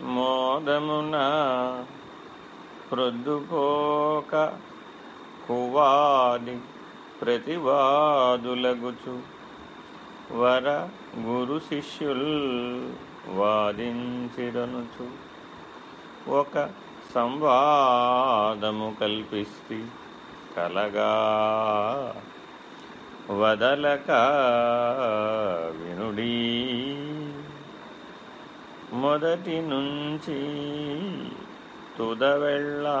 మోదమున ప్రొద్దుపోక కువాది ప్రతివాదులగుచు. వర గురు శిష్యుల్ వాదించిరనుచు. ఒక సంవాదము కల్పిస్తి కలగా వదలక మొదటి నుంచి తుదవెళ్ళా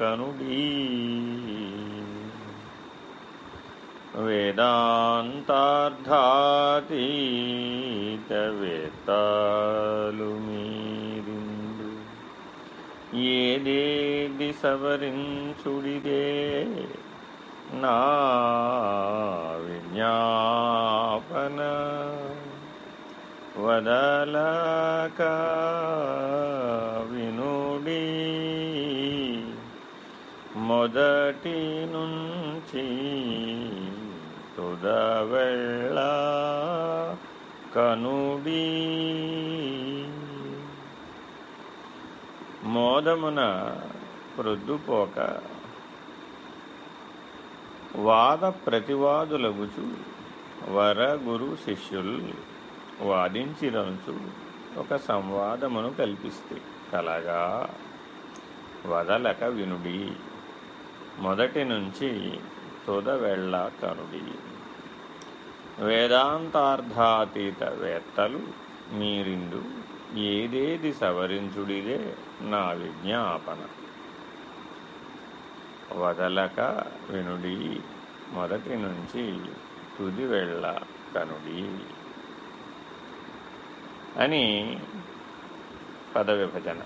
కనుడీ. వేదాంతార్థాతీత వేత్తాలు మీరిందు. ఏదేది సవరించుడిదే నా వదలక వినుడి మొదటి నుంచి తుదవెళ్ళ కనుడి. మోదమున ప్రొద్దుపోక వాద ప్రతివాదులగుచు వర గురు శిష్యుల్ వాదించినంచు ఒక సంవాదమును కల్పిస్తే కలగా వదలక వినుడి. మొదటి నుంచి తుద వెళ్ళ కనుడి. వేదాంతార్థాతీత వేత్తలు మీరిండు ఏదేది సవరించుడిదే నా విజ్ఞాపన. వదలక వినుడి. మొదటి నుంచి తుది వెళ్ళ కనుడి. అని పదవిభజన